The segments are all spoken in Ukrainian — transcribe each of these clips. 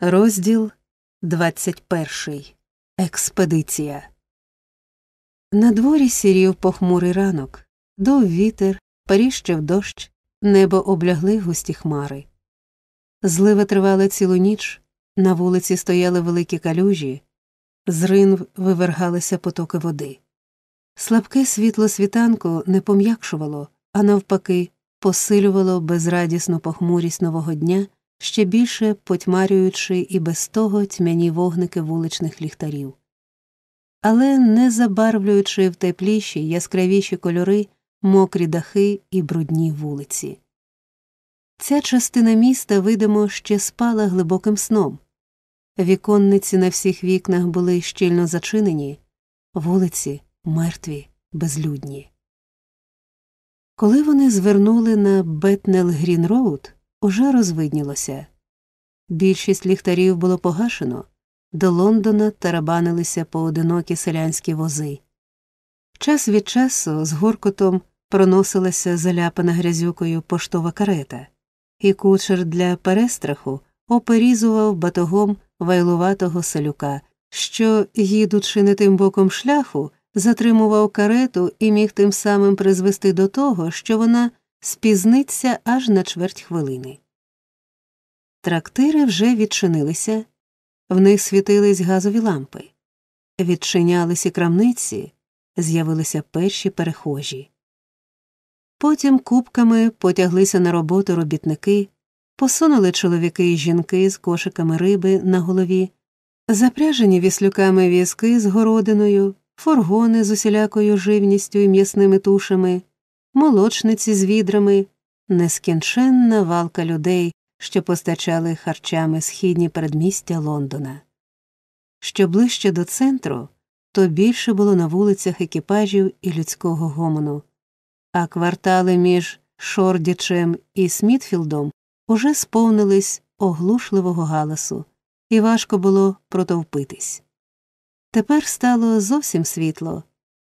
Розділ 21. Експедиція. На дворі сірів похмурий ранок, дув вітер, паріщив дощ, небо облягли густі хмари. Злива тривала цілу ніч, на вулиці стояли великі калюжі, з рин вивергалися потоки води. Слабке світло світанку не пом'якшувало, а навпаки, посилювало безрадісну похмурість нового дня ще більше потьмарюючи і без того тьмяні вогники вуличних ліхтарів. Але не забарвлюючи в тепліші, яскравіші кольори, мокрі дахи і брудні вулиці. Ця частина міста, видимо, ще спала глибоким сном. Віконниці на всіх вікнах були щільно зачинені, вулиці мертві, безлюдні. Коли вони звернули на Бетнел Грін Роуд, уже розвиднілося. Більшість ліхтарів було погашено, до Лондона тарабанилися поодинокі селянські вози. Час від часу з гуркотом проносилася заляпана грязюкою поштова карета, і кучер для перестраху оперізував батогом вайлуватого селюка, що, їдучи не тим боком шляху, затримував карету і міг тим самим призвести до того, що вона спізниться аж на чверть хвилини. Трактири вже відчинилися, в них світились газові лампи, відчинялися крамниці, з'явилися перші перехожі. Потім кубками потяглися на роботу робітники, посунули чоловіки і жінки з кошиками риби на голові, запряжені віслюками візки з городиною, фургони з усілякою живністю і м'ясними тушами молочниці з відрами, нескінченна валка людей, що постачали харчами східні передмістя Лондона. Що ближче до центру, то більше було на вулицях екіпажів і людського гомону, а квартали між Шордічем і Смітфілдом уже сповнились оглушливого галасу, і важко було протовпитись. Тепер стало зовсім світло.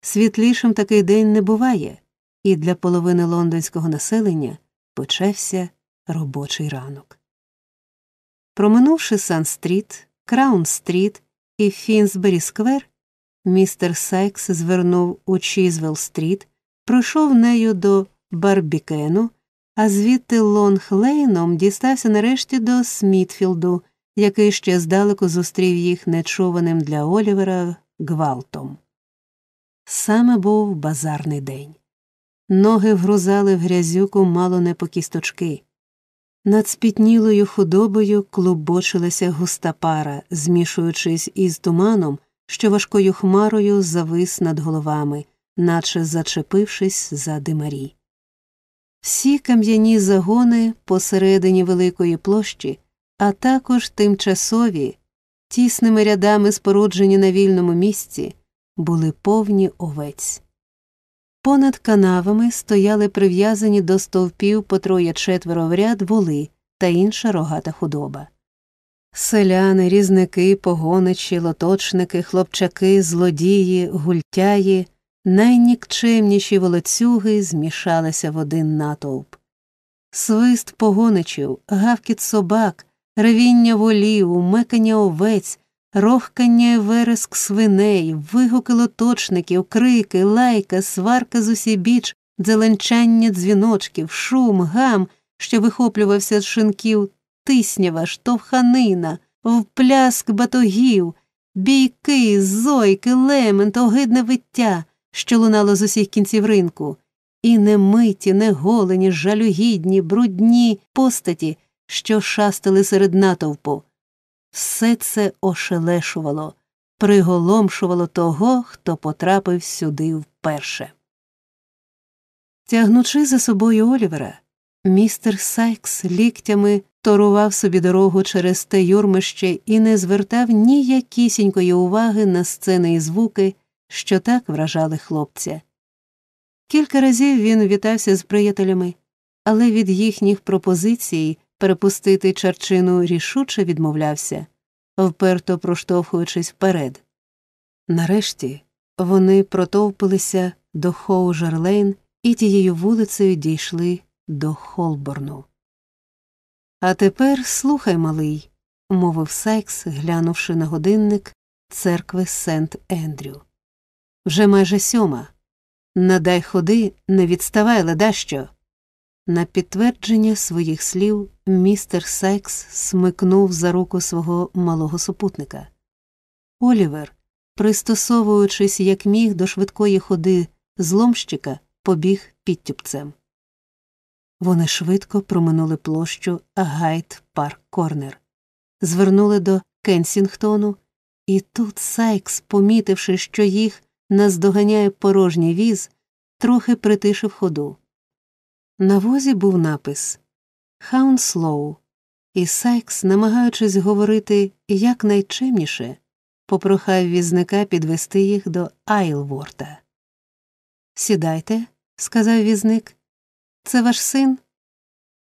Світлішим такий день не буває, і для половини лондонського населення почався робочий ранок. Проминувши Сан-стріт, Краун-стріт і Фінсбері сквер, містер Сайкс звернув у Чізвелл-стріт, пройшов нею до Барбікену, а звідти Лонг-Лейном дістався нарешті до Смітфілду, який ще здалеку зустрів їх нечуваним для Олівера гвалтом. Саме був базарний день. Ноги вгрузали в грязюку мало не по кісточки. Над спітнілою худобою клубочилася густа пара, змішуючись із туманом, що важкою хмарою завис над головами, наче зачепившись за димарі. Всі кам'яні загони посередині великої площі, а також тимчасові, тісними рядами споруджені на вільному місці, були повні овець. Понад канавами стояли прив'язані до стовпів по троє четверо в ряд воли та інша рогата худоба. Селяни, різники, погоничі, лоточники, хлопчаки, злодії, гультяї, найнікчемніші волоцюги змішалися в один натовп. Свист погоничів, гавкіт собак, ревіння волів, мекання овець, рохкання і вереск свиней, вигуки лоточників, крики, лайка, сварка з усібіч, дзеленчання дзвіночків, шум, гам, що вихоплювався з шинків, тиснява, штовханина, впляск батогів, бійки, зойки, лемент, огидне виття, що лунало з усіх кінців ринку, і немиті, неголені, жалюгідні, брудні постаті, що шастили серед натовпу. Все це ошелешувало, приголомшувало того, хто потрапив сюди вперше. Тягнучи за собою Олівера, містер Сайкс ліктями торував собі дорогу через те юрмище і не звертав ніякісінької уваги на сцени і звуки, що так вражали хлопця. Кілька разів він вітався з приятелями, але від їхніх пропозицій перепустити Чарчину рішуче відмовлявся, вперто проштовхуючись вперед. Нарешті вони протовпилися до Хоужерлейн і тією вулицею дійшли до Холборну. А тепер слухай, малий, мовив Сайкс, глянувши на годинник церкви Сент Ендрю. Вже майже сьома. Надай ходи, не відставай, ледащо. На підтвердження своїх слів містер Сайкс смикнув за руку свого малого супутника. Олівер, пристосовуючись як міг до швидкої ходи зломщика, побіг підтюпцем. Вони швидко проминули площу Гайд Парк Корнер, звернули до Кенсінгтону, і тут Сайкс, помітивши, що їх наздоганяє порожній віз, трохи притишив ходу. На возі був напис Хаунслоу, і Сайкс, намагаючись говорити якнайчемніше, попрохав візника підвести їх до Айлворта. Сідайте, сказав візник. Це ваш син?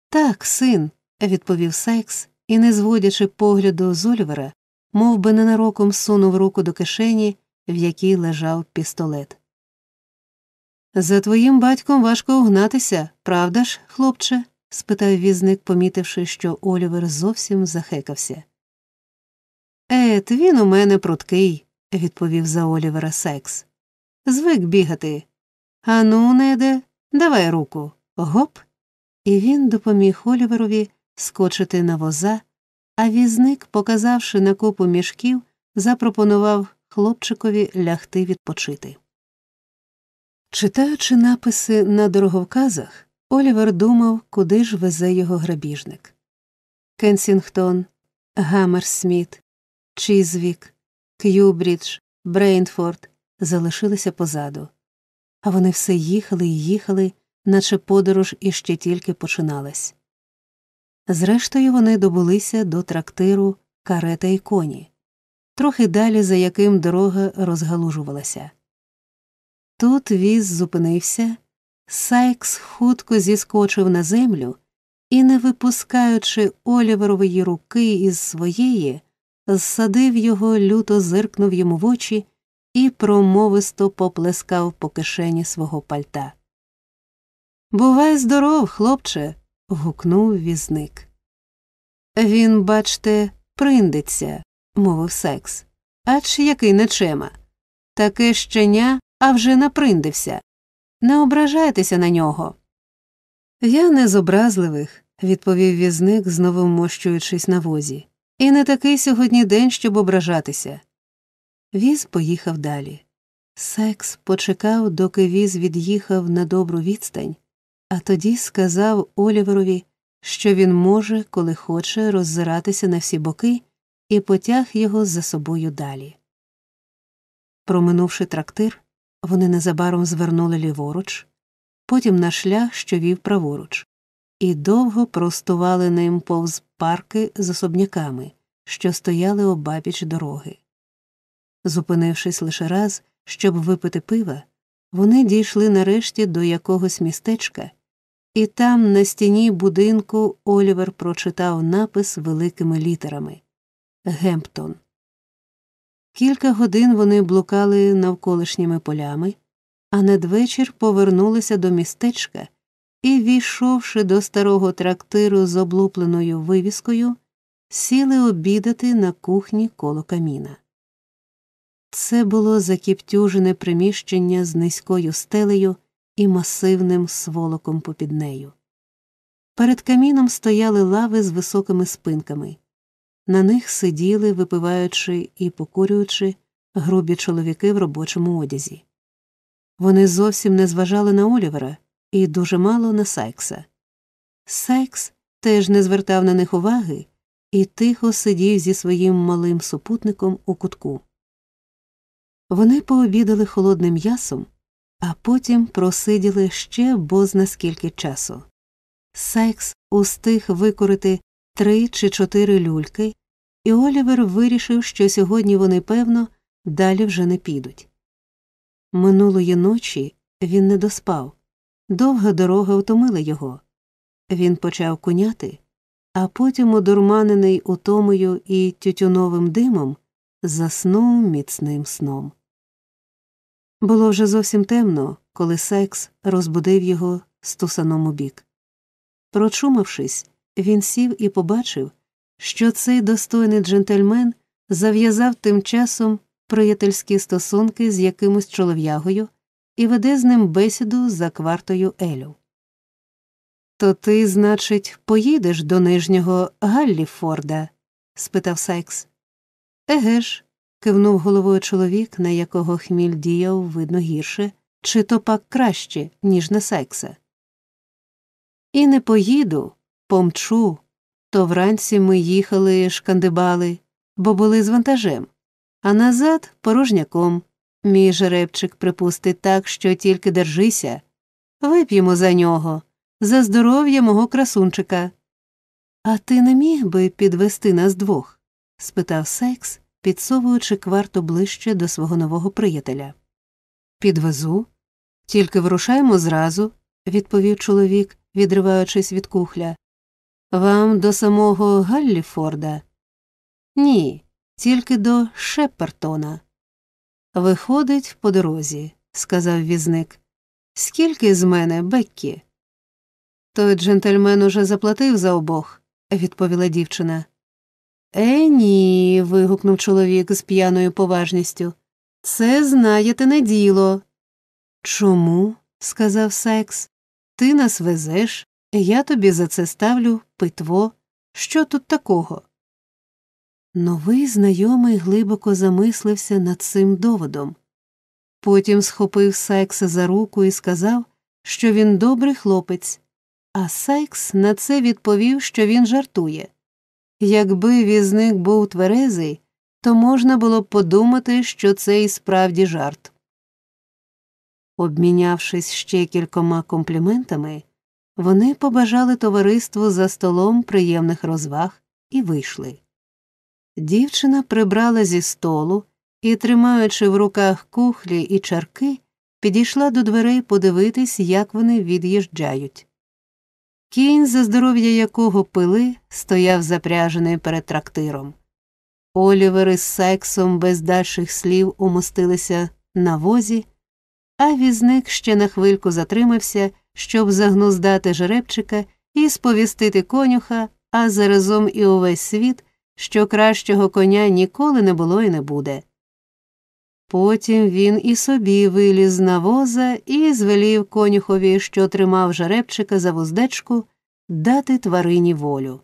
Так, син, відповів Сайкс і, не зводячи погляду з Олівера, мов би ненароком сунув руку до кишені, в якій лежав пістолет. За твоїм батьком важко угнатися, правда ж, хлопче? спитав візник, помітивши, що Олівер зовсім захекався. Ет, він у мене пруткий, відповів за Олівера Секс. Звик бігати. Ану, неде, давай руку. Гоп. І він допоміг Оліверові скочити на воза, а візник, показавши на купу мішків, запропонував хлопчикові лягти відпочити. Читаючи написи на дороговказах, Олівер думав, куди ж везе його грабіжник Кенсінгтон, Гаммерсміт, Чізвік, К'юбрідж, Брейнфорд залишилися позаду, а вони все їхали і їхали, наче подорож іще тільки починалась. Зрештою, вони добулися до трактиру карета і коні, трохи далі за яким дорога розгалужувалася. Тут віз зупинився, Сайкс хутко зіскочив на землю і, не випускаючи Оліверової руки із своєї, зсадив його, люто зиркнув йому в очі і промовисто поплескав по кишені свого пальта. Бувай здоров, хлопче. гукнув візник. Він, бачте, приндиться, мовив секс. Ач який нечема. Таке щеня, а вже наприндився. Не ображайтеся на нього. Я не з образливих, відповів візник, знову мощуючись на возі. І не такий сьогодні день, щоб ображатися. Віз поїхав далі. Секс почекав, доки віз від'їхав на добру відстань, а тоді сказав Оліверові, що він може, коли хоче, роззиратися на всі боки, і потяг його за собою далі. Проминувши трактир, вони незабаром звернули ліворуч, потім на шлях, що вів праворуч, і довго простували ним повз парки з особняками, що стояли обабіч дороги. Зупинившись лише раз, щоб випити пива, вони дійшли нарешті до якогось містечка, і там на стіні будинку Олівер прочитав напис великими літерами Гемптон. Кілька годин вони блукали навколишніми полями, а надвечір повернулися до містечка і, війшовши до старого трактиру з облупленою вивіскою, сіли обідати на кухні коло каміна. Це було закіптюжене приміщення з низькою стелею і масивним сволоком попід нею. Перед каміном стояли лави з високими спинками. На них сиділи, випиваючи і покурюючи, грубі чоловіки в робочому одязі. Вони зовсім не зважали на Олівера і дуже мало на Сайкса. Сайкс теж не звертав на них уваги і тихо сидів зі своїм малим супутником у кутку. Вони пообідали холодним м'ясом, а потім просиділи ще бозна скільки часу. Сайкс устиг викорити три чи чотири люльки, і Олівер вирішив, що сьогодні вони, певно, далі вже не підуть. Минулої ночі він не доспав, довга дорога втомила його. Він почав куняти, а потім, одурманений утомою і тютюновим димом, заснув міцним сном. Було вже зовсім темно, коли секс розбудив його стусаном у бік. Прочумавшись, він сів і побачив, що цей достойний джентльмен зав'язав тим часом приятельські стосунки з якимось чолов'ягою і веде з ним бесіду за квартою Елю. То ти, значить, поїдеш до нижнього Галліфорда? спитав Сайкс. Еге ж, кивнув головою чоловік, на якого хміль діяв, видно гірше, чи то пак краще, ніж на Сайкса. І не поїду, помчу. То вранці ми їхали, шкандибали, бо були з вантажем, а назад порожняком. Мій жеребчик припустить так, що тільки держися. Вип'ємо за нього, за здоров'я мого красунчика. А ти не міг би підвести нас двох? спитав Секс, підсовуючи кварту ближче до свого нового приятеля. Підвезу. Тільки вирушаємо зразу, відповів чоловік, відриваючись від кухля. Вам до самого Галліфорда? Ні, тільки до Шеппертона. Виходить по дорозі, сказав візник. Скільки з мене, Беккі? Той джентльмен уже заплатив за обох, відповіла дівчина. Е, ні. вигукнув чоловік з п'яною поважністю. Це знаєте не діло. Чому? сказав Сайкс. Ти нас везеш, я тобі за це ставлю питво. Що тут такого? Новий знайомий глибоко замислився над цим доводом. Потім схопив Сайкса за руку і сказав, що він добрий хлопець, а Сайкс на це відповів, що він жартує. Якби візник був тверезий, то можна було б подумати, що це і справді жарт. Обмінявшись ще кількома компліментами, вони побажали товариству за столом приємних розваг і вийшли. Дівчина прибрала зі столу і, тримаючи в руках кухлі і чарки, підійшла до дверей подивитись, як вони від'їжджають. Кінь, за здоров'я якого пили, стояв запряжений перед трактиром. Олівер із сексом без дальших слів умостилися на возі, а візник ще на хвильку затримався, щоб загнуздати жеребчика і сповістити конюха, а заразом і увесь світ, що кращого коня ніколи не було і не буде. Потім він і собі виліз на воза і звелів конюхові, що тримав жеребчика за вуздечку, дати тварині волю.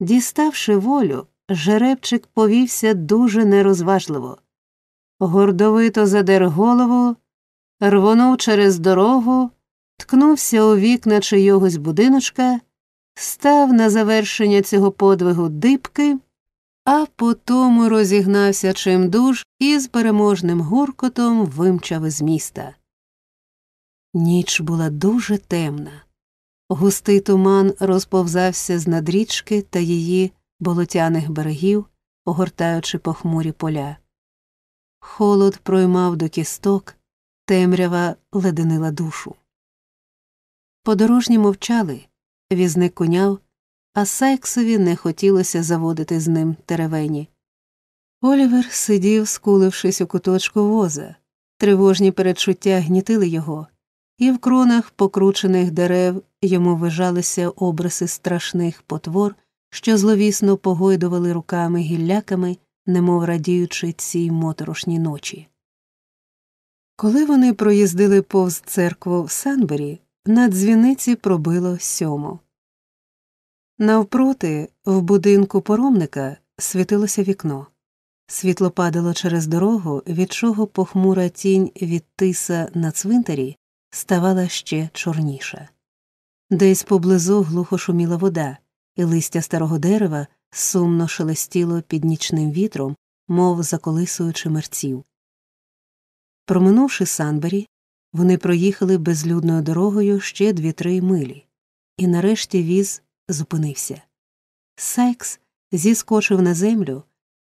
Діставши волю, жеребчик повівся дуже нерозважливо. Гордовито задер голову, рвонув через дорогу, ткнувся у вікна чийогось будиночка, став на завершення цього подвигу дибки а потому розігнався чимдуж і з переможним гуркотом вимчав із міста. Ніч була дуже темна. Густий туман розповзався з надрічки та її болотяних берегів, огортаючи похмурі поля. Холод проймав до кісток, темрява леденила душу. Подорожні мовчали, візник коняв, а Сайксові не хотілося заводити з ним теревені. Олівер сидів, скулившись у куточку воза, тривожні передчуття гнітили його, і в кронах покручених дерев йому вижалися обриси страшних потвор, що зловісно погойдували руками гілляками, немов радіючи цій моторошній ночі. Коли вони проїздили повз церкву в Санбері, на дзвіниці пробило сьому. Навпроти, в будинку поромника, світилося вікно. Світло падало через дорогу, від чого похмура тінь від тиса на цвинтарі ставала ще чорніша. Десь поблизу глухо шуміла вода, і листя старого дерева сумно шелестіло під нічним вітром, мов заколисуючи мерців. Проминувши Санбері, вони проїхали безлюдною дорогою ще дві-три милі, і нарешті віз зупинився. Сайкс зіскочив на землю,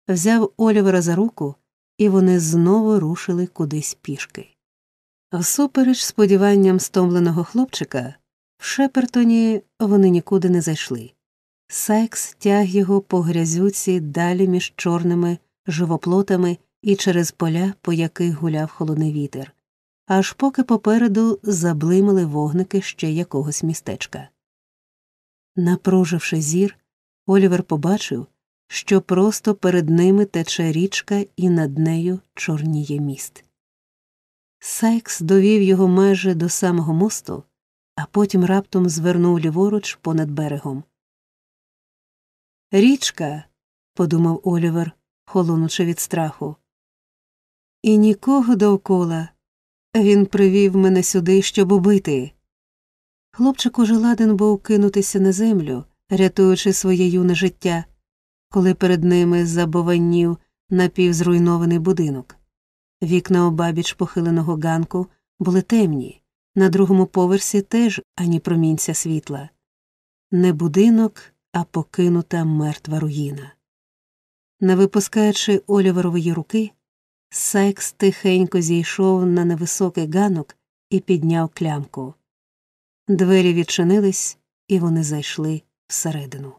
взяв Олівера за руку, і вони знову рушили кудись пішки. Всупереч сподіванням стомленого хлопчика, в Шепертоні вони нікуди не зайшли. Сайкс тяг його по грязюці далі між чорними живоплотами і через поля, по яких гуляв холодний вітер, аж поки попереду заблимали вогники ще якогось містечка. Напруживши зір, Олівер побачив, що просто перед ними тече річка і над нею чорніє міст. Сайкс довів його майже до самого мосту, а потім раптом звернув ліворуч понад берегом. Річка, подумав Олівер, холонучи від страху. І нікого довкола. Він привів мене сюди, щоб убити. Хлопчик уже ладен був кинутися на землю, рятуючи своє юне життя, коли перед ними забованів напівзруйнований будинок. Вікна обабіч похиленого ганку були темні, на другому поверсі теж ані промінця світла. Не будинок, а покинута мертва руїна. Не випускаючи Оліверової руки, Сайкс тихенько зійшов на невисокий ганок і підняв клямку. Двері відчинились, і вони зайшли всередину.